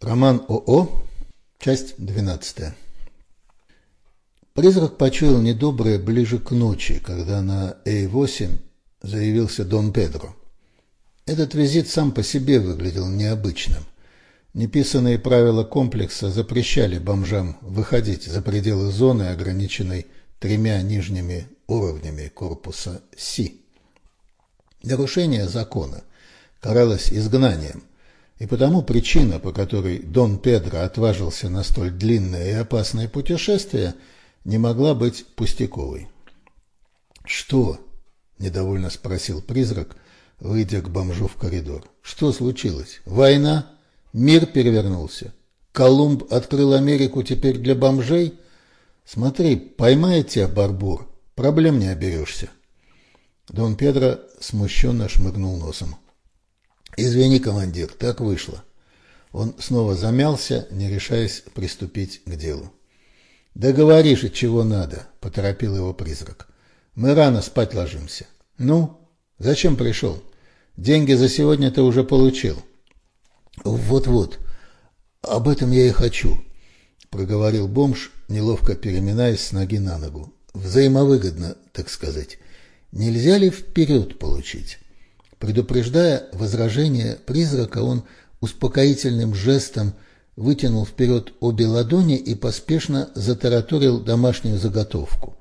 Роман ОО, часть 12. Призрак почуял недоброе ближе к ночи, когда на А8 заявился Дон Педро. Этот визит сам по себе выглядел необычным. Неписанные правила комплекса запрещали бомжам выходить за пределы зоны, ограниченной тремя нижними уровнями корпуса Си. Нарушение закона каралось изгнанием, и потому причина, по которой Дон Педро отважился на столь длинное и опасное путешествие, не могла быть пустяковой. «Что?» – недовольно спросил призрак, выйдя к бомжу в коридор. «Что случилось? Война? Мир перевернулся? Колумб открыл Америку теперь для бомжей? Смотри, поймает тебя барбур, проблем не оберешься». Дон Педро смущенно шмыгнул носом. «Извини, командир, так вышло». Он снова замялся, не решаясь приступить к делу. «Да говори чего надо», — поторопил его призрак. «Мы рано спать ложимся». «Ну, зачем пришел? Деньги за сегодня ты уже получил». «Вот-вот, об этом я и хочу», — проговорил бомж, неловко переминаясь с ноги на ногу. «Взаимовыгодно, так сказать. Нельзя ли вперед получить?» Предупреждая возражение призрака, он успокоительным жестом вытянул вперед обе ладони и поспешно затараторил домашнюю заготовку.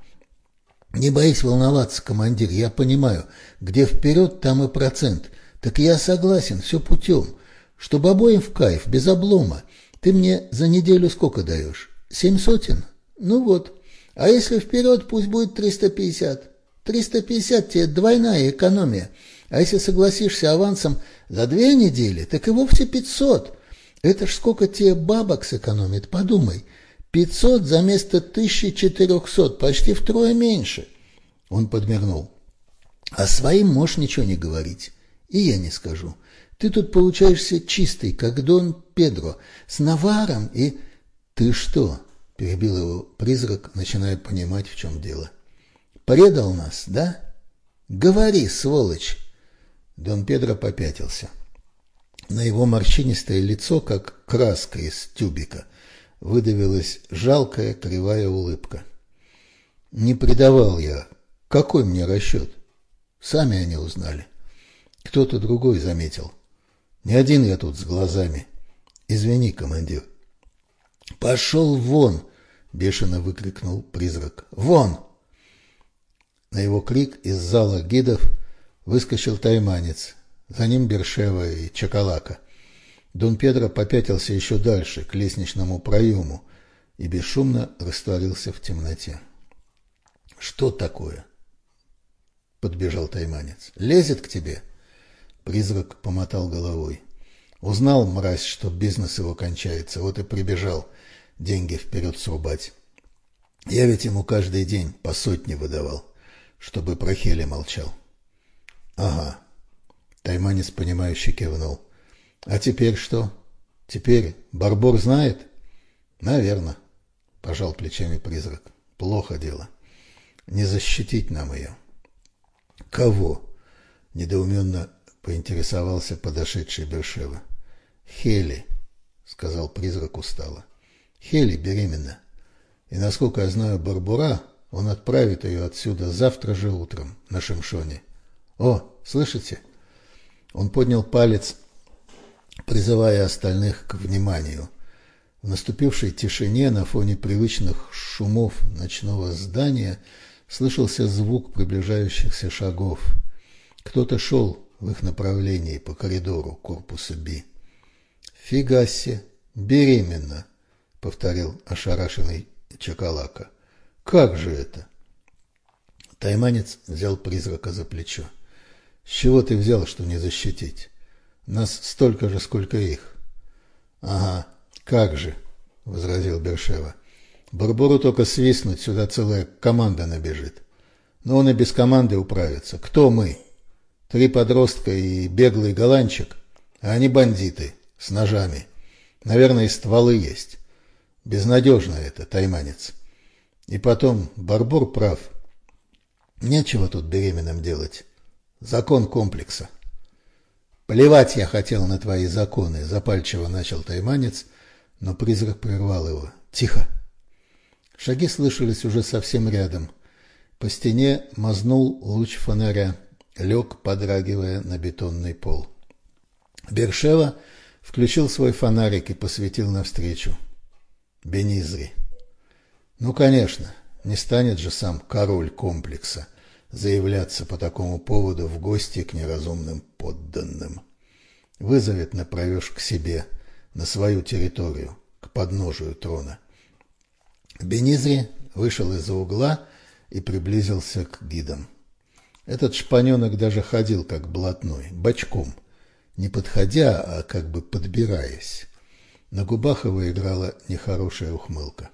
«Не боись волноваться, командир, я понимаю. Где вперед, там и процент. Так я согласен, все путем. Чтобы обоим в кайф, без облома. Ты мне за неделю сколько даешь? Семь сотен? Ну вот. А если вперед, пусть будет триста пятьдесят. Триста пятьдесят тебе двойная экономия». А если согласишься авансом за две недели, так и вовсе пятьсот. Это ж сколько тебе бабок сэкономит, подумай. Пятьсот за место тысячи четырехсот, почти втрое меньше. Он подмигнул. А своим можешь ничего не говорить. И я не скажу. Ты тут получаешься чистый, как Дон Педро, с наваром и... Ты что? Перебил его призрак, начиная понимать, в чем дело. Предал нас, да? Говори, сволочь. Дон Педро попятился. На его морщинистое лицо, как краска из тюбика, выдавилась жалкая кривая улыбка. Не предавал я. Какой мне расчет? Сами они узнали. Кто-то другой заметил. Не один я тут с глазами. Извини, командир. Пошел вон! Бешено выкрикнул призрак. Вон! На его крик из зала гидов Выскочил тайманец, за ним Бершева и Чакалака. Дон Педро попятился еще дальше, к лестничному проему, и бесшумно растворился в темноте. «Что такое?» — подбежал тайманец. «Лезет к тебе?» Призрак помотал головой. Узнал, мразь, что бизнес его кончается, вот и прибежал деньги вперед срубать. Я ведь ему каждый день по сотне выдавал, чтобы про Хели молчал. Ага. Тайманец, понимающе кивнул. А теперь что? Теперь Барбор знает? Наверно. Пожал плечами призрак. Плохо дело. Не защитить нам ее. Кого? Недоуменно поинтересовался подошедший Бершева. Хели, сказал призрак устало. Хели беременна. И, насколько я знаю Барбура, он отправит ее отсюда завтра же утром на Шимшоне. «О, слышите?» Он поднял палец, призывая остальных к вниманию. В наступившей тишине на фоне привычных шумов ночного здания слышался звук приближающихся шагов. Кто-то шел в их направлении по коридору корпуса Би. «Фига себе! Беременна!» — повторил ошарашенный Чакалака. «Как же это?» Тайманец взял призрака за плечо. С чего ты взял, что не защитить? Нас столько же, сколько их. Ага, как же, возразил Бершева. Барбуру только свистнуть, сюда целая команда набежит. Но он и без команды управится. Кто мы? Три подростка и беглый голландчик, а они бандиты, с ножами. Наверное, и стволы есть. Безнадежно это, тайманец. И потом, Барбур прав. Нечего тут беременным делать. Закон комплекса. «Плевать я хотел на твои законы», – запальчиво начал тайманец, но призрак прервал его. «Тихо!» Шаги слышались уже совсем рядом. По стене мазнул луч фонаря, лег, подрагивая на бетонный пол. Бершева включил свой фонарик и посветил навстречу. Бенизри. Ну, конечно, не станет же сам король комплекса заявляться по такому поводу в гости к неразумным подданным. Вызовет на к себе, на свою территорию, к подножию трона. Бенизри вышел из-за угла и приблизился к гидам. Этот шпаненок даже ходил как блатной, бочком, не подходя, а как бы подбираясь. На губах его играла нехорошая ухмылка.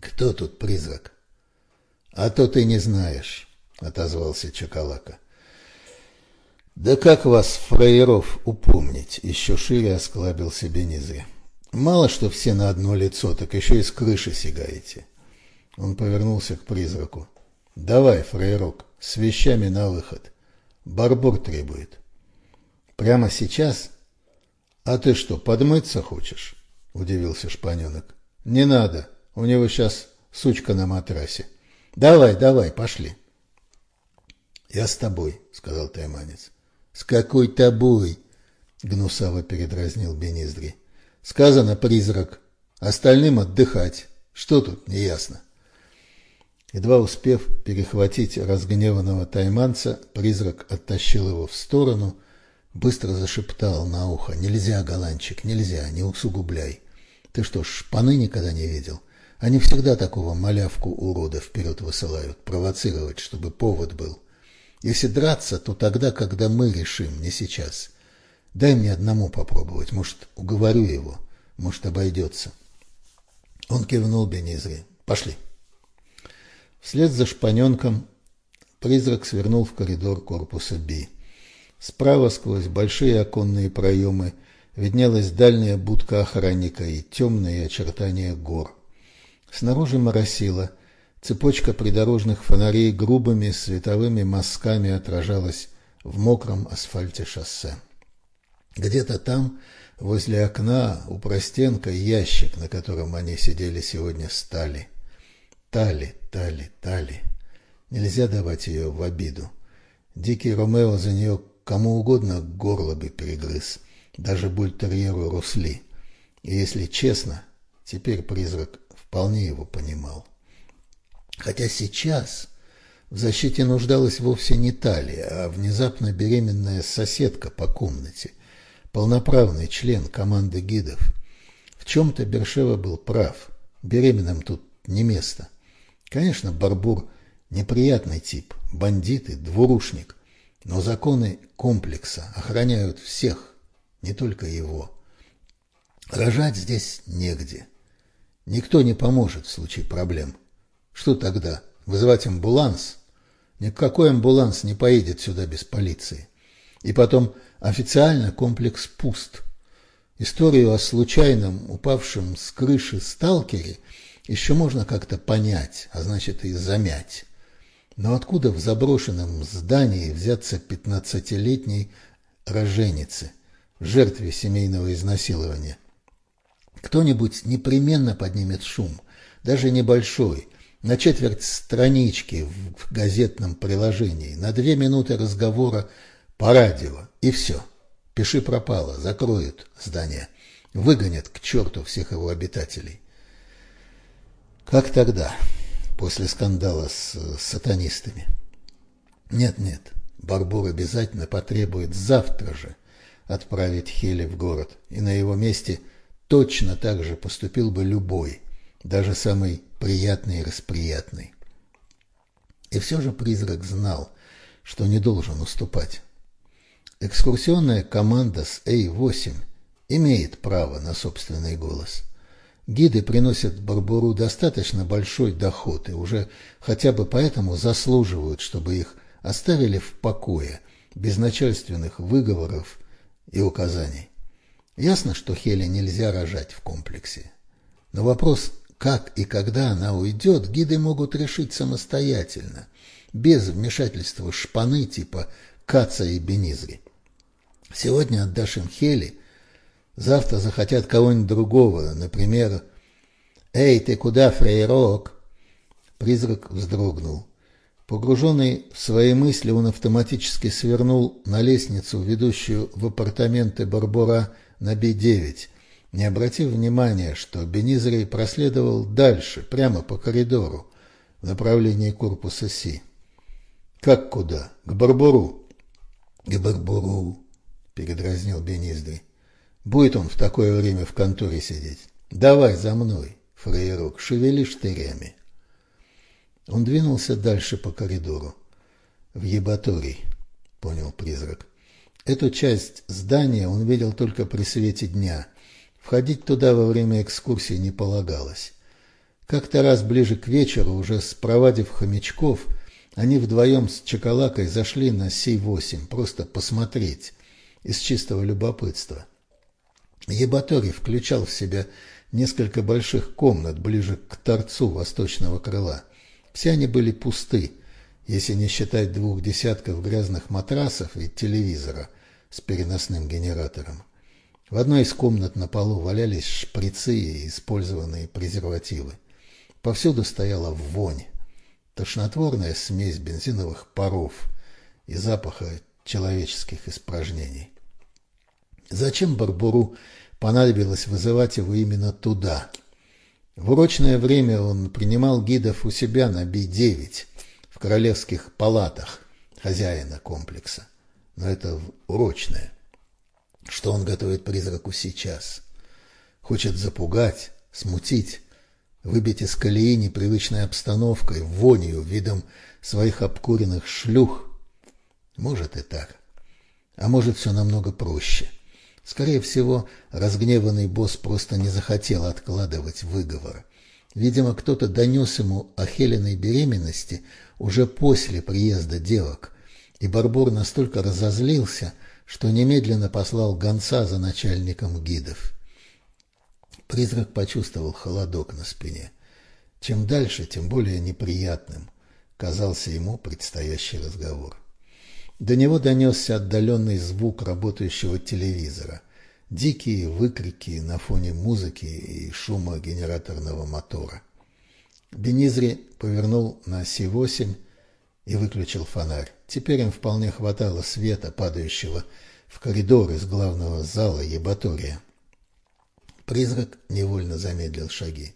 «Кто тут призрак?» «А то ты не знаешь», — отозвался Чакалака. «Да как вас, фраеров, упомнить?» — еще шире осклабился Бенизри. Мало что все на одно лицо, так еще и с крыши сигаете. Он повернулся к призраку. Давай, фрейрок, с вещами на выход. Барбур требует. Прямо сейчас? А ты что, подмыться хочешь? Удивился шпаненок. Не надо, у него сейчас сучка на матрасе. Давай, давай, пошли. Я с тобой, сказал тайманец. С какой тобой? Гнусаво передразнил Бениздри. Сказано призрак. Остальным отдыхать. Что тут неясно? Едва успев перехватить разгневанного тайманца, призрак оттащил его в сторону, быстро зашептал на ухо. «Нельзя, голландчик, нельзя, не усугубляй. Ты что, шпаны никогда не видел? Они всегда такого малявку урода вперед высылают, провоцировать, чтобы повод был. Если драться, то тогда, когда мы решим, не сейчас. Дай мне одному попробовать, может, уговорю его, может, обойдется. Он кивнул Бенизри. Пошли. Вслед за шпаненком призрак свернул в коридор корпуса Би. Справа сквозь большие оконные проемы виднелась дальняя будка охранника и темные очертания гор. Снаружи моросило, цепочка придорожных фонарей грубыми световыми мазками отражалась в мокром асфальте шоссе. Где-то там, возле окна, у простенка, ящик, на котором они сидели сегодня, стали. Тали, Тали, Тали. Нельзя давать ее в обиду. Дикий Ромео за нее кому угодно горло бы перегрыз, даже бультерьеру Русли. И если честно, теперь призрак вполне его понимал. Хотя сейчас в защите нуждалась вовсе не Талия, а внезапно беременная соседка по комнате – полноправный член команды гидов. В чем-то Бершева был прав. Беременным тут не место. Конечно, Барбур неприятный тип, бандит и двурушник, но законы комплекса охраняют всех, не только его. Рожать здесь негде. Никто не поможет в случае проблем. Что тогда? Вызывать амбуланс? Никакой амбуланс не поедет сюда без полиции. И потом Официально комплекс пуст. Историю о случайном упавшем с крыши сталкере еще можно как-то понять, а значит и замять. Но откуда в заброшенном здании взяться пятнадцатилетней роженице, жертве семейного изнасилования? Кто-нибудь непременно поднимет шум, даже небольшой, на четверть странички в газетном приложении, на две минуты разговора по радио, и все. Пиши пропало, закроют здание, выгонят к черту всех его обитателей. Как тогда, после скандала с сатанистами? Нет-нет, Барбур обязательно потребует завтра же отправить Хели в город, и на его месте точно так же поступил бы любой, даже самый приятный и расприятный. И все же призрак знал, что не должен уступать. Экскурсионная команда с А8 имеет право на собственный голос. Гиды приносят Барбуру достаточно большой доход и уже хотя бы поэтому заслуживают, чтобы их оставили в покое, без начальственных выговоров и указаний. Ясно, что Хеле нельзя рожать в комплексе. Но вопрос, как и когда она уйдет, гиды могут решить самостоятельно, без вмешательства шпаны типа Каца и Бенизри. Сегодня отдашь им Хели, завтра захотят кого-нибудь другого, например, «Эй, ты куда, фрейрок?» Призрак вздрогнул. Погруженный в свои мысли, он автоматически свернул на лестницу, ведущую в апартаменты Барбура на Би-9, не обратив внимания, что Бенизрей проследовал дальше, прямо по коридору, в направлении корпуса Си. «Как куда? К Барбуру?» «К Барбуру», — передразнил Бениздрий. «Будет он в такое время в конторе сидеть. Давай за мной, фраерок, шевели штырями». Он двинулся дальше по коридору. В ебаторий, понял призрак. Эту часть здания он видел только при свете дня. Входить туда во время экскурсии не полагалось. Как-то раз ближе к вечеру, уже спровадив хомячков, они вдвоем с Чакалакой зашли на Си-8, просто посмотреть, из чистого любопытства. Ебаторий включал в себя несколько больших комнат ближе к торцу восточного крыла – все они были пусты, если не считать двух десятков грязных матрасов и телевизора с переносным генератором. В одной из комнат на полу валялись шприцы и использованные презервативы. Повсюду стояла вонь, тошнотворная смесь бензиновых паров и запаха человеческих испражнений. Зачем Барбуру понадобилось вызывать его именно туда – в урочное время он принимал гидов у себя на Би-9 в королевских палатах хозяина комплекса. Но это урочное. Что он готовит призраку сейчас? Хочет запугать, смутить, выбить из колеи непривычной обстановкой, вонью, видом своих обкуренных шлюх. Может и так. А может все намного проще. Скорее всего, разгневанный босс просто не захотел откладывать выговор. Видимо, кто-то донес ему о Хеленой беременности уже после приезда девок, и Барбур настолько разозлился, что немедленно послал гонца за начальником гидов. Призрак почувствовал холодок на спине. Чем дальше, тем более неприятным казался ему предстоящий разговор. До него донесся отдаленный звук работающего телевизора, дикие выкрики на фоне музыки и шума генераторного мотора. Бенизри повернул на Си-8 и выключил фонарь. Теперь им вполне хватало света, падающего в коридор из главного зала ебатория. Призрак невольно замедлил шаги.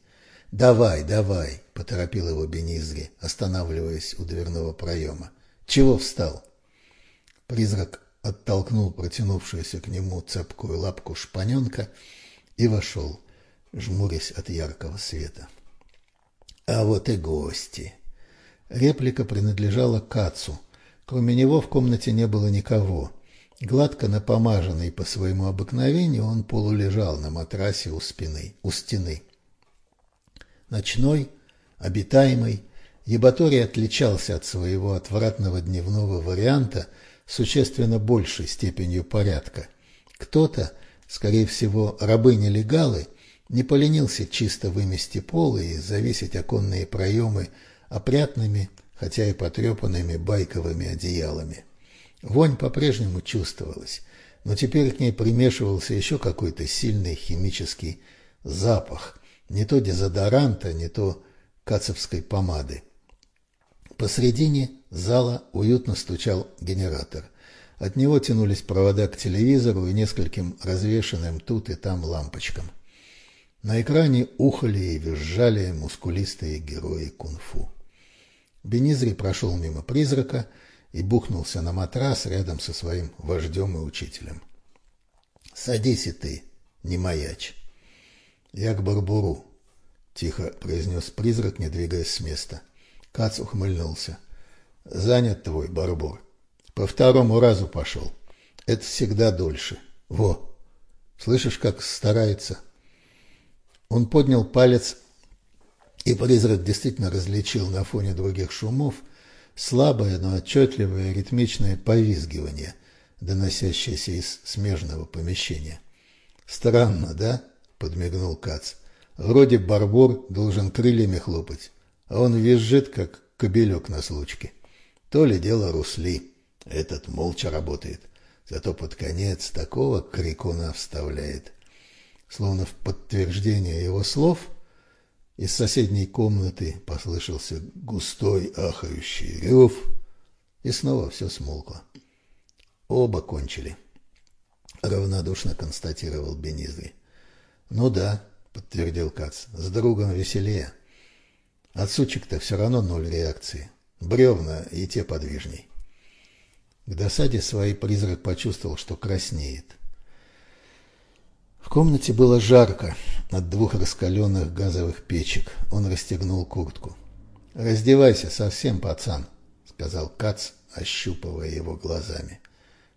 «Давай, давай!» – поторопил его Бенизри, останавливаясь у дверного проема. «Чего встал?» Призрак оттолкнул протянувшуюся к нему цепкую лапку шпаненка и вошел, жмурясь от яркого света. А вот и гости. Реплика принадлежала Кацу. Кроме него в комнате не было никого. Гладко напомаженный по своему обыкновению, он полулежал на матрасе у спины, у стены. Ночной, обитаемый, Ебаторий отличался от своего отвратного дневного варианта – существенно большей степенью порядка. Кто-то, скорее всего, рабы-нелегалы, не поленился чисто вымести пол и завесить оконные проемы опрятными, хотя и потрепанными байковыми одеялами. Вонь по-прежнему чувствовалась, но теперь к ней примешивался еще какой-то сильный химический запах, не то дезодоранта, не то кацевской помады. Посредине зала уютно стучал генератор. От него тянулись провода к телевизору и нескольким развешенным тут и там лампочкам. На экране ухали и визжали мускулистые герои кунг-фу. Бенизри прошел мимо призрака и бухнулся на матрас рядом со своим вождем и учителем. «Садись и ты, не маячь». «Я к Барбуру», — тихо произнес призрак, не двигаясь с места. Кац ухмыльнулся. «Занят твой, Барбор. По второму разу пошел. Это всегда дольше. Во! Слышишь, как старается?» Он поднял палец, и призрак действительно различил на фоне других шумов слабое, но отчетливое ритмичное повизгивание, доносящееся из смежного помещения. «Странно, да?» — подмигнул Кац. «Вроде Барбор должен крыльями хлопать, а он визжит, как кобелек на случке. То ли дело Русли. Этот молча работает. Зато под конец такого крикуна вставляет. Словно в подтверждение его слов из соседней комнаты послышался густой ахающий рев, и снова все смолкло. Оба кончили, равнодушно констатировал Бенизли. Ну да, подтвердил Кац, с другом веселее. От сучек-то все равно ноль реакции. Бревна и те подвижней. К досаде своей призрак почувствовал, что краснеет. Комнате было жарко от двух раскаленных газовых печек. Он расстегнул куртку. «Раздевайся совсем, пацан», — сказал Кац, ощупывая его глазами.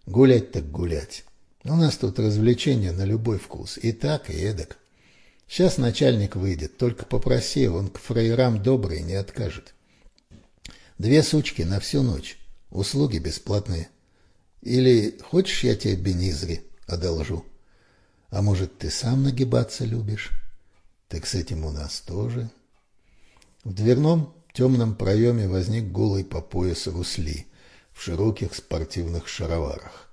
«Гулять так гулять. У нас тут развлечения на любой вкус. И так, и эдак. Сейчас начальник выйдет, только попроси, он к фрейрам добрый не откажет. Две сучки на всю ночь. Услуги бесплатные. Или хочешь, я тебе бенизри одолжу? А может, ты сам нагибаться любишь? Так с этим у нас тоже. В дверном темном проеме возник голый по пояс Русли в широких спортивных шароварах.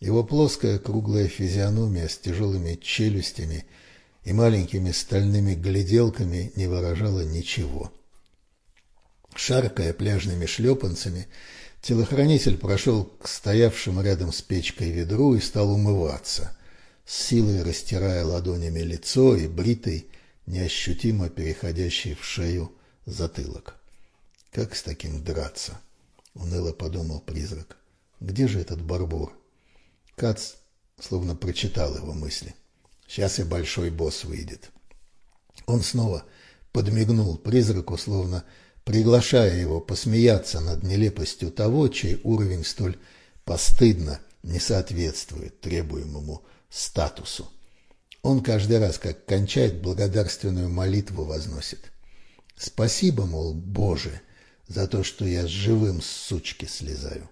Его плоская круглая физиономия с тяжелыми челюстями и маленькими стальными гляделками не выражала ничего. Шаркая пляжными шлепанцами, Телохранитель прошел к стоявшему рядом с печкой ведру и стал умываться, силой растирая ладонями лицо и бритый, неощутимо переходящий в шею затылок. «Как с таким драться?» — уныло подумал призрак. «Где же этот барбур?» Кац словно прочитал его мысли. «Сейчас и большой босс выйдет». Он снова подмигнул призраку, словно приглашая его посмеяться над нелепостью того, чей уровень столь постыдно не соответствует требуемому статусу. Он каждый раз, как кончает, благодарственную молитву возносит. Спасибо, мол, Боже, за то, что я с живым с сучки слезаю.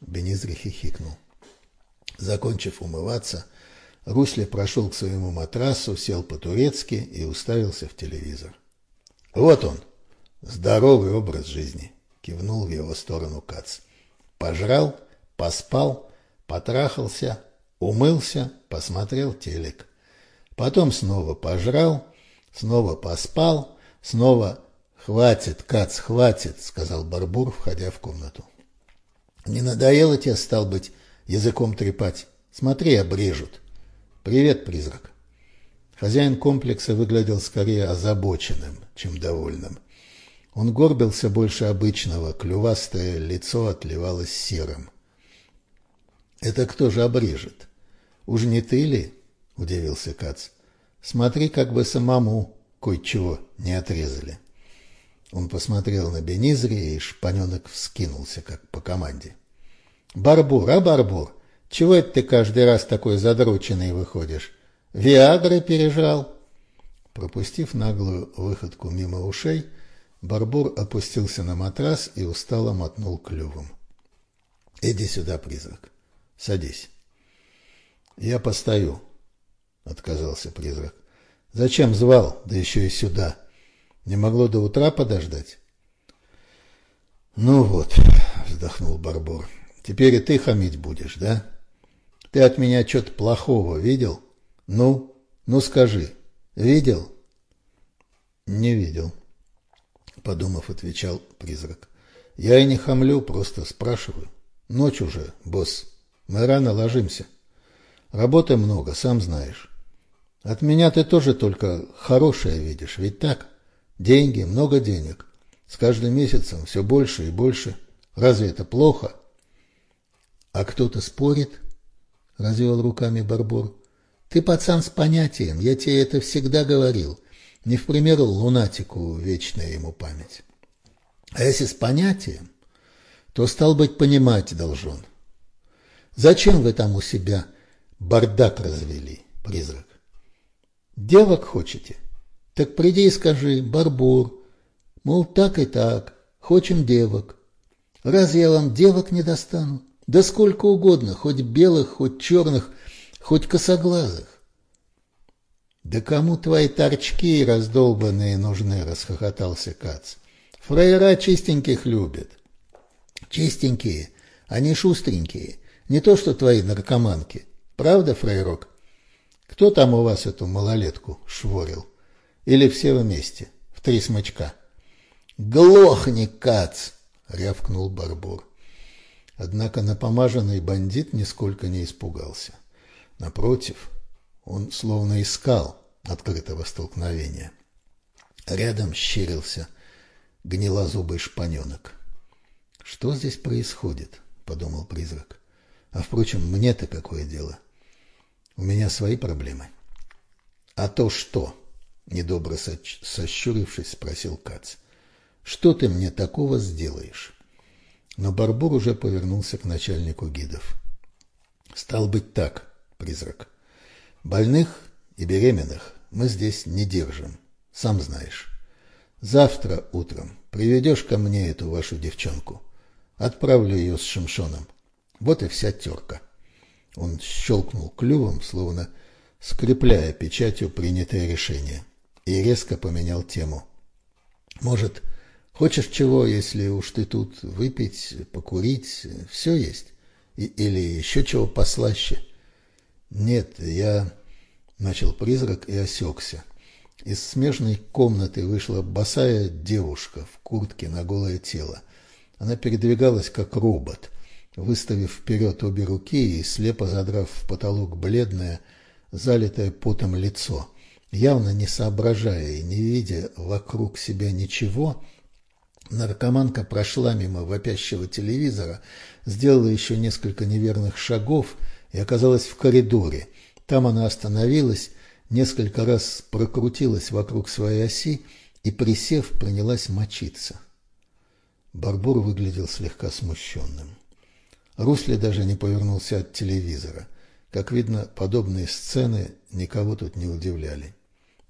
Бенизри хихикнул. Закончив умываться, Русли прошел к своему матрасу, сел по-турецки и уставился в телевизор. Вот он, Здоровый образ жизни, кивнул в его сторону Кац. Пожрал, поспал, потрахался, умылся, посмотрел телек. Потом снова пожрал, снова поспал, снова «Хватит, Кац, хватит», — сказал Барбур, входя в комнату. «Не надоело тебе, стал быть, языком трепать? Смотри, обрежут. Привет, призрак». Хозяин комплекса выглядел скорее озабоченным, чем довольным. Он горбился больше обычного, клювастое лицо отливалось серым. «Это кто же обрежет? Уж не ты ли?» – удивился Кац. «Смотри, как бы самому кое-чего не отрезали». Он посмотрел на Бенизри, и шпаненок вскинулся, как по команде. «Барбур, а Барбур, чего это ты каждый раз такой задроченный выходишь? Виагры пережрал?» Пропустив наглую выходку мимо ушей, Барбур опустился на матрас и устало мотнул клювом. «Иди сюда, призрак. Садись». «Я постою», — отказался призрак. «Зачем звал, да еще и сюда? Не могло до утра подождать?» «Ну вот», — вздохнул Барбур, — «теперь и ты хамить будешь, да? Ты от меня что-то плохого видел? Ну, ну скажи, видел?» «Не видел», подумав, отвечал призрак. Я и не хамлю, просто спрашиваю. Ночь уже, босс. Мы рано ложимся. Работы много, сам знаешь. От меня ты тоже только хорошее видишь, ведь так? Деньги, много денег. С каждым месяцем все больше и больше. Разве это плохо? А кто-то спорит? Развел руками Барбор. Ты пацан с понятием, я тебе это всегда говорил. Не в пример лунатику вечная ему память. А если с понятием, то, стал быть, понимать должен. Зачем вы там у себя бардак развели, призрак? Девок хочете? Так приди и скажи, барбур, мол, так и так, хочем девок. Разве я вам девок не достану? Да сколько угодно, хоть белых, хоть черных, хоть косоглазых. «Да кому твои торчки раздолбанные нужны?» – расхохотался Кац. «Фраера чистеньких любят». «Чистенькие, они шустренькие. Не то, что твои наркоманки. Правда, фрейрок? Кто там у вас эту малолетку шворил? Или все вместе, в три смычка? Глохни, кац! рявкнул Барбур. Однако напомаженный бандит нисколько не испугался. Напротив, он словно искал открытого столкновения. Рядом щерился гнилозубый шпаненок. «Что здесь происходит?» — подумал призрак. «А, впрочем, мне-то какое дело? У меня свои проблемы». «А то что?» — недобро сощурившись, спросил Кац. «Что ты мне такого сделаешь?» Но Барбур уже повернулся к начальнику гидов. «Стал быть так, призрак. Больных и беременных мы здесь не держим, сам знаешь. Завтра утром приведешь ко мне эту вашу девчонку. Отправлю ее с Шимшоном. Вот и вся терка. Он щелкнул клювом, словно скрепляя печатью принятое решение, и резко поменял тему. Может, хочешь чего, если уж ты тут выпить, покурить, все есть? И, или еще чего послаще? Нет, я... Начал призрак и осекся. Из смежной комнаты вышла босая девушка в куртке на голое тело. Она передвигалась как робот, выставив вперед обе руки и слепо задрав в потолок бледное, залитое потом лицо. Явно не соображая и не видя вокруг себя ничего, наркоманка прошла мимо вопящего телевизора, сделала еще несколько неверных шагов и оказалась в коридоре. Там она остановилась, несколько раз прокрутилась вокруг своей оси и, присев, принялась мочиться. Барбур выглядел слегка смущенным. Русли даже не повернулся от телевизора. Как видно, подобные сцены никого тут не удивляли.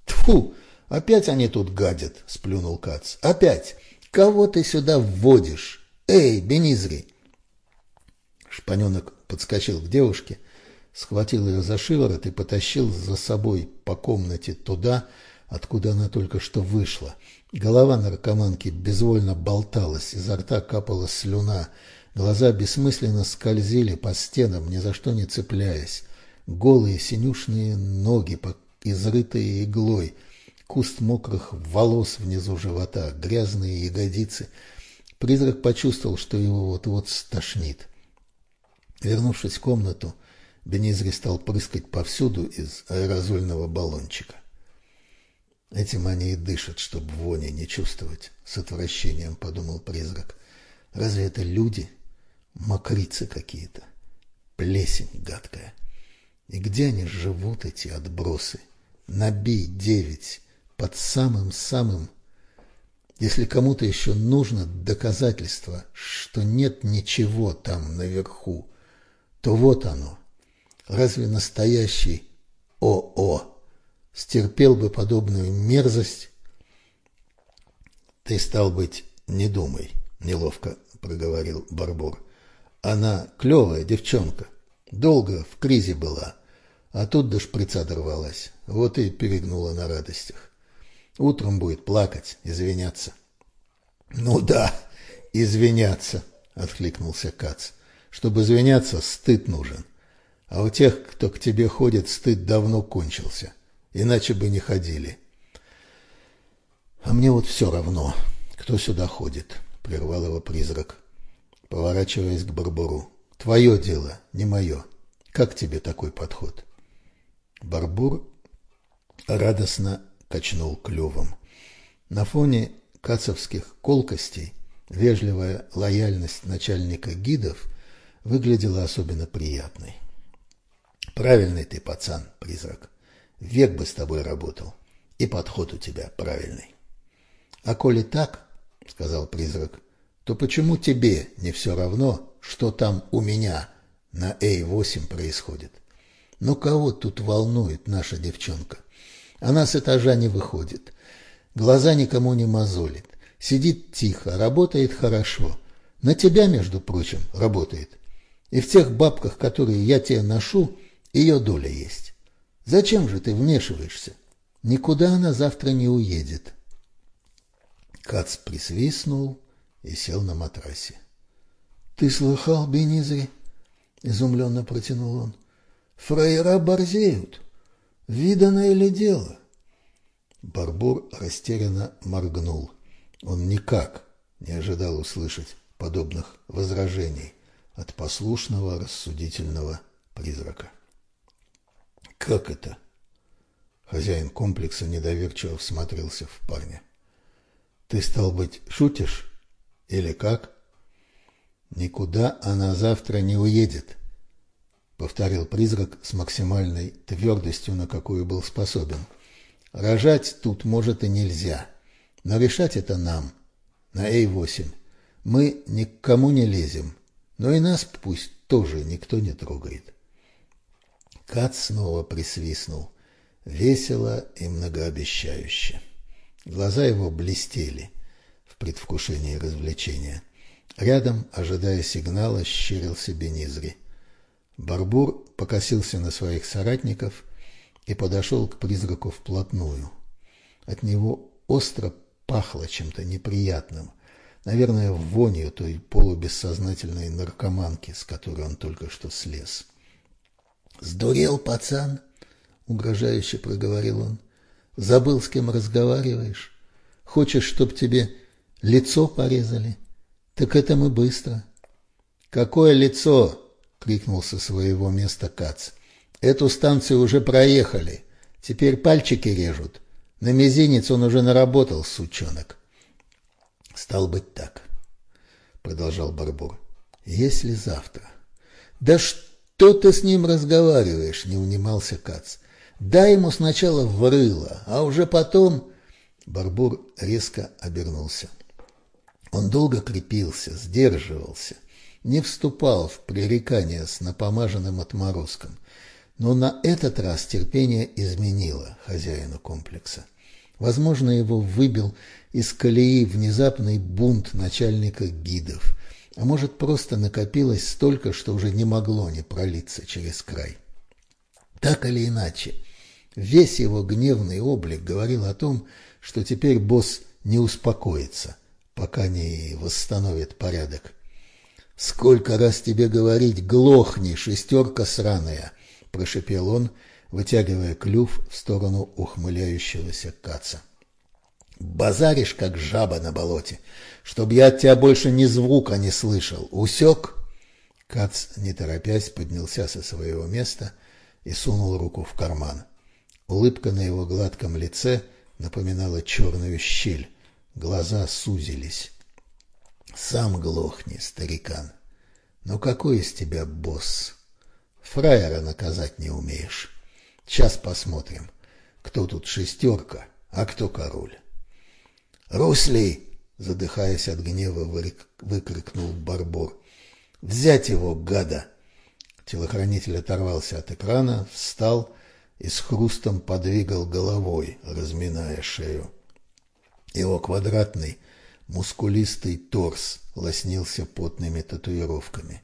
«Тьфу! Опять они тут гадят!» – сплюнул Кац. «Опять! Кого ты сюда вводишь? Эй, Бенизри!» Шпаненок подскочил к девушке, схватил ее за шиворот и потащил за собой по комнате туда, откуда она только что вышла. Голова наркоманки безвольно болталась, изо рта капала слюна, глаза бессмысленно скользили по стенам, ни за что не цепляясь. Голые синюшные ноги, изрытые иглой, куст мокрых волос внизу живота, грязные ягодицы. Призрак почувствовал, что его вот-вот стошнит. Вернувшись в комнату, Бенизри стал прыскать повсюду из аэрозольного баллончика. Этим они и дышат, чтобы вони не чувствовать, с отвращением подумал призрак. Разве это люди? Мокрицы какие-то. Плесень гадкая. И где они живут, эти отбросы? Набей девять под самым-самым... Если кому-то еще нужно доказательство, что нет ничего там наверху, то вот оно. Разве настоящий ОО стерпел бы подобную мерзость? Ты, стал быть, не думай, неловко проговорил Барбур. Она клевая девчонка, долго в кризе была, а тут до шприца дорвалась, вот и перегнула на радостях. Утром будет плакать, извиняться. Ну да, извиняться, откликнулся Кац. Чтобы извиняться, стыд нужен. А у тех, кто к тебе ходит, стыд давно кончился иначе бы не ходили. А мне вот все равно, кто сюда ходит, прервал его призрак, поворачиваясь к Барбуру. Твое дело, не мое. Как тебе такой подход? Барбур радостно качнул клювом. На фоне кацовских колкостей вежливая лояльность начальника гидов выглядела особенно приятной. Правильный ты пацан, призрак. Век бы с тобой работал. И подход у тебя правильный. А коли так, сказал призрак, то почему тебе не все равно, что там у меня на Эй-8 происходит? Ну кого тут волнует наша девчонка? Она с этажа не выходит, глаза никому не мозолит, сидит тихо, работает хорошо. На тебя, между прочим, работает. И в тех бабках, которые я тебе ношу, ее доля есть. Зачем же ты вмешиваешься? Никуда она завтра не уедет. Кац присвистнул и сел на матрасе. — Ты слыхал, Бенизри? — изумленно протянул он. «Фраера борзеют. Виданное ли дело?» Барбур растерянно моргнул. Он никак не ожидал услышать подобных возражений от послушного рассудительного призрака. «Как это?» Хозяин комплекса недоверчиво всмотрелся в парня. «Ты, стал быть, шутишь? Или как?» «Никуда она завтра не уедет», — повторил призрак с максимальной твердостью, на какую был способен. «Рожать тут, может, и нельзя, но решать это нам, на Эй-8. Мы ни к кому не лезем, но и нас пусть тоже никто не трогает». Кат снова присвистнул, весело и многообещающе. Глаза его блестели предвкушении развлечения. Рядом, ожидая сигнала, щерился Бенизри. Барбур покосился на своих соратников и подошел к призраку вплотную. От него остро пахло чем-то неприятным, наверное, вонью той полубессознательной наркоманки, с которой он только что слез. «Сдурел, пацан!» — угрожающе проговорил он. «Забыл, с кем разговариваешь? Хочешь, чтоб тебе лицо порезали?» Так это мы быстро. Какое лицо? крикнул со своего места Кац. Эту станцию уже проехали. Теперь пальчики режут. На мизинец он уже наработал, сучонок. Стал быть так, продолжал Барбур. Если завтра. Да что ты с ним разговариваешь, не унимался Кац. Дай ему сначала врыло, а уже потом... Барбур резко обернулся. Он долго крепился, сдерживался, не вступал в пререкания с напомаженным отморозком. Но на этот раз терпение изменило хозяину комплекса. Возможно, его выбил из колеи внезапный бунт начальника гидов, а может, просто накопилось столько, что уже не могло не пролиться через край. Так или иначе, весь его гневный облик говорил о том, что теперь босс не успокоится – пока не восстановит порядок. «Сколько раз тебе говорить, глохни, шестерка сраная!» – прошепел он, вытягивая клюв в сторону ухмыляющегося каца. «Базаришь, как жаба на болоте, чтоб я от тебя больше ни звука не слышал. Усек?» Кац, не торопясь, поднялся со своего места и сунул руку в карман. Улыбка на его гладком лице напоминала черную щель, Глаза сузились. Сам глохни, старикан. Ну какой из тебя босс? Фраера наказать не умеешь. Сейчас посмотрим, кто тут шестерка, а кто король. «Русли!» — задыхаясь от гнева, выкрикнул Барбор. «Взять его, гада!» Телохранитель оторвался от экрана, встал и с хрустом подвигал головой, разминая шею. Его квадратный, мускулистый торс лоснился потными татуировками.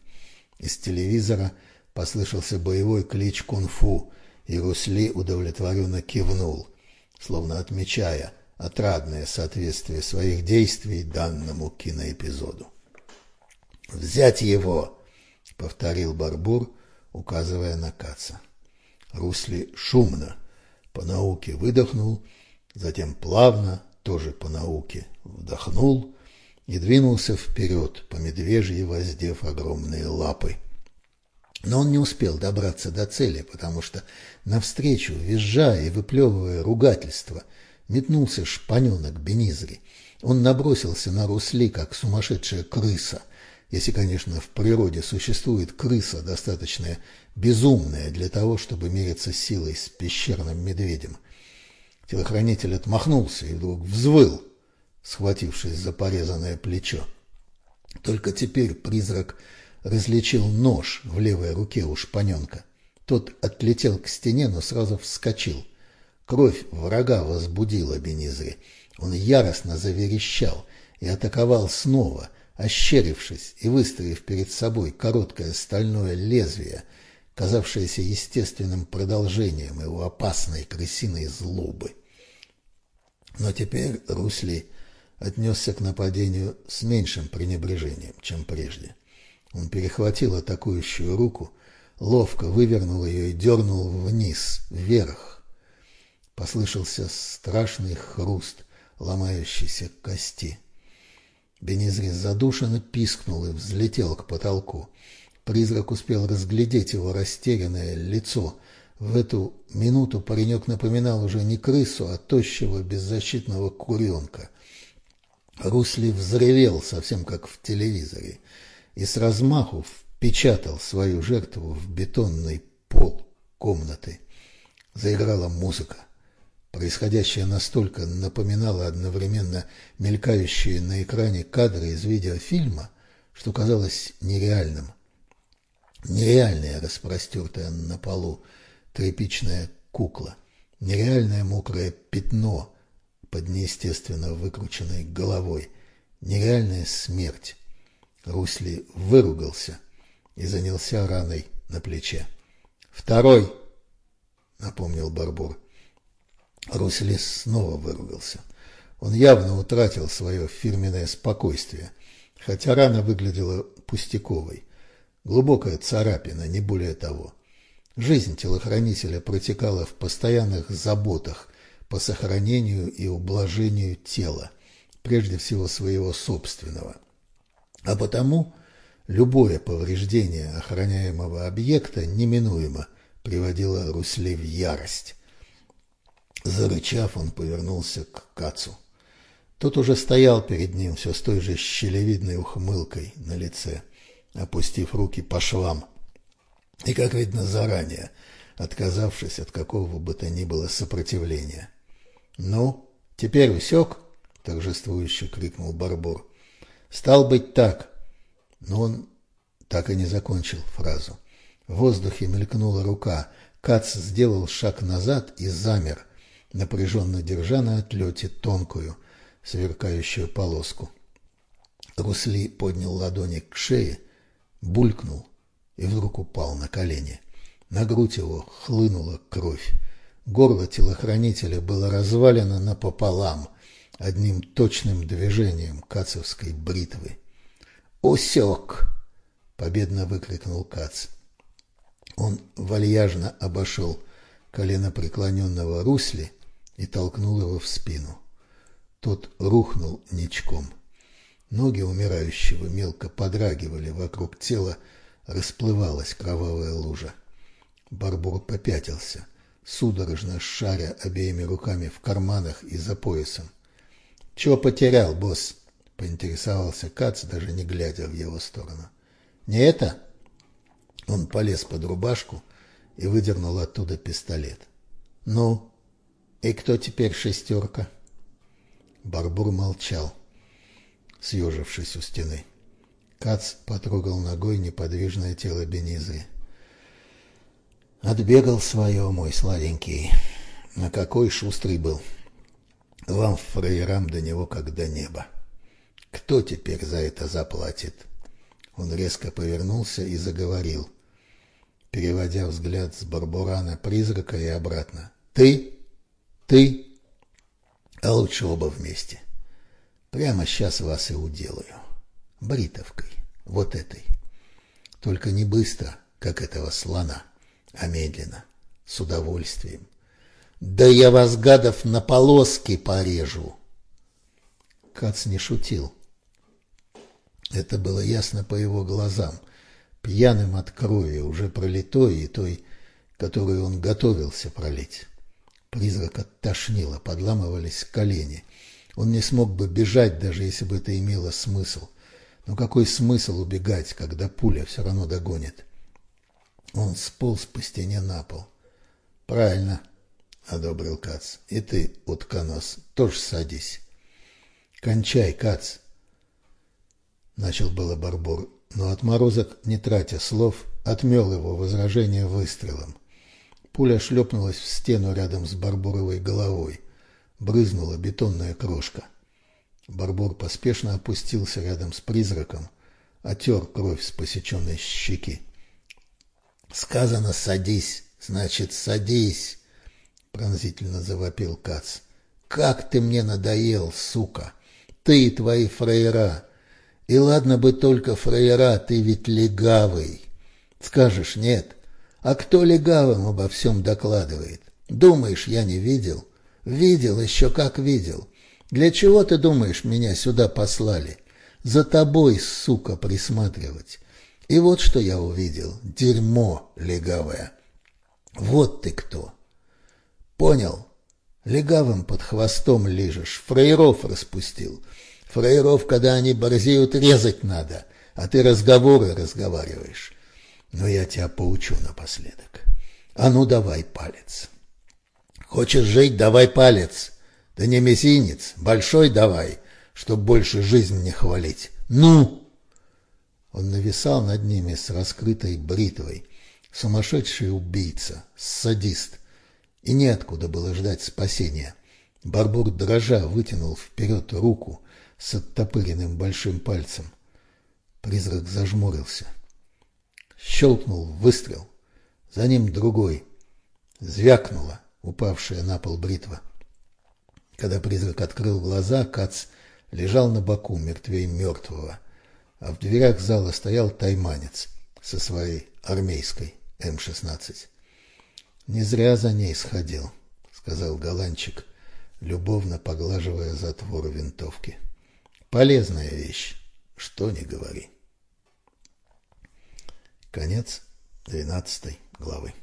Из телевизора послышался боевой клич кунг-фу, и Русли удовлетворенно кивнул, словно отмечая отрадное соответствие своих действий данному киноэпизоду. «Взять его!» — повторил Барбур, указывая на Каца. Русли шумно по науке выдохнул, затем плавно тоже по науке, вдохнул и двинулся вперед, по медвежьи воздев огромные лапы. Но он не успел добраться до цели, потому что навстречу, визжа и выплевывая ругательство, метнулся шпаненок Бенизри. Он набросился на Русли, как сумасшедшая крыса, если, конечно, в природе существует крыса, достаточно безумная для того, чтобы мериться силой с пещерным медведем. Телохранитель отмахнулся и вдруг взвыл, схватившись за порезанное плечо. Только теперь призрак различил нож в левой руке у шпаненка. Тот отлетел к стене, но сразу вскочил. Кровь врага возбудила Бенизри. Он яростно заверещал и атаковал снова, ощерившись и выставив перед собой короткое стальное лезвие, казавшееся естественным продолжением его опасной крысиной злобы. Но теперь Русли отнесся к нападению с меньшим пренебрежением, чем прежде. Он перехватил атакующую руку, ловко вывернул ее и дернул вниз, вверх. Послышался страшный хруст ломающейся кости. Бенизри задушенно пискнул и взлетел к потолку. Призрак успел разглядеть его растерянное лицо. В эту минуту паренек напоминал уже не крысу, а тощего беззащитного куренка. Русли взревел, совсем как в телевизоре, и с размаху впечатал свою жертву в бетонный пол комнаты. Заиграла музыка. Происходящее настолько напоминало одновременно мелькающие на экране кадры из видеофильма, что казалось нереальным. Нереальная распростертая на полу тряпичная кукла, нереальное мокрое пятно под неестественно выкрученной головой, нереальная смерть. Русли выругался и занялся раной на плече. «Второй!» — напомнил Барбур. Русли снова выругался. Он явно утратил свое фирменное спокойствие, хотя рана выглядела пустяковой. Глубокая царапина, не более того. Жизнь телохранителя протекала в постоянных заботах по сохранению и ублажению тела, прежде всего своего собственного. А потому любое повреждение охраняемого объекта неминуемо приводило Русли в ярость. Зарычав, он повернулся к Кацу. Тот уже стоял перед ним все с той же щелевидной ухмылкой на лице, опустив руки по швам. И, как видно заранее, отказавшись от какого бы то ни было сопротивления. «Ну, теперь усек?» — торжествующе крикнул Барбор. «Стал быть так». Но он так и не закончил фразу. В воздухе мелькнула рука. Кац сделал шаг назад и замер — напряженно держа на отлете тонкую, сверкающую полоску. Русли поднял ладони к шее, булькнул и вдруг упал на колени. На грудь его хлынула кровь. Горло телохранителя было развалено напополам одним точным движением кацевской бритвы. «Усек!» — победно выкрикнул Кац. Он вальяжно обошел колено преклоненного Русли и толкнул его в спину. Тот рухнул ничком. Ноги умирающего мелко подрагивали, вокруг тела расплывалась кровавая лужа. Барбур попятился, судорожно шаря обеими руками в карманах и за поясом. — Чего потерял, босс? — поинтересовался Кац, даже не глядя в его сторону. — Не это? Он полез под рубашку и выдернул оттуда пистолет. — Ну? «И кто теперь шестерка?» Барбур молчал, съежившись у стены. Кац потрогал ногой неподвижное тело Бенизы. «Отбегал свое, мой сладенький. А какой шустрый был! Вам, фраерам, до него как до неба. Кто теперь за это заплатит?» Он резко повернулся и заговорил, переводя взгляд с Барбура на призрака и обратно. «Ты?» Ты, а лучше оба вместе. Прямо сейчас вас и уделаю. Бритовкой, вот этой. Только не быстро, как этого слона, а медленно, с удовольствием. Да я вас, гадов, на полоски порежу. Кац не шутил. Это было ясно по его глазам, пьяным от крови, уже пролитой и той, которую он готовился пролить. Призрака тошнило, подламывались колени. Он не смог бы бежать, даже если бы это имело смысл. Но какой смысл убегать, когда пуля все равно догонит? Он сполз по стене на пол. «Правильно», — одобрил Кац. «И ты, утконос, тоже садись». «Кончай, Кац», — начал было Барбур, но отморозок, не тратя слов, отмел его возражение выстрелом. Пуля шлепнулась в стену рядом с Барбуровой головой. Брызнула бетонная крошка. Барбур поспешно опустился рядом с призраком, отер кровь с посеченной щеки. «Сказано, садись, значит, садись!» Пронзительно завопил Кац. «Как ты мне надоел, сука! Ты и твои фраера! И ладно бы только фраера, ты ведь легавый. Скажешь, нет. А кто легавым обо всем докладывает? Думаешь, я не видел? Видел, еще как видел. Для чего, ты думаешь, меня сюда послали? За тобой, сука, присматривать. И вот что я увидел. Дерьмо легавое. Вот ты кто. Понял? Легавым под хвостом лижешь, фраеров распустил. Фраеров, когда они борзеют, резать надо, а ты разговоры разговариваешь. Но я тебя поучу напоследок. А ну давай палец. Хочешь жить, давай палец. Да не мизинец, большой давай, чтоб больше жизнь не хвалить. Ну! Он нависал над ними с раскрытой бритвой. Сумасшедший убийца, садист. И неоткуда было ждать спасения. Барбур дрожа вытянул вперед руку с оттопыренным большим пальцем. Призрак зажмурился. Щелкнул выстрел. За ним другой. Звякнула упавшая на пол бритва. Когда призрак открыл глаза, Кац лежал на боку мертвей мертвого, а в дверях зала стоял тайманец со своей армейской М-16. «Не зря за ней сходил», — сказал голландчик, любовно поглаживая затвор винтовки. «Полезная вещь, что ни говори». Конец двенадцатой главы.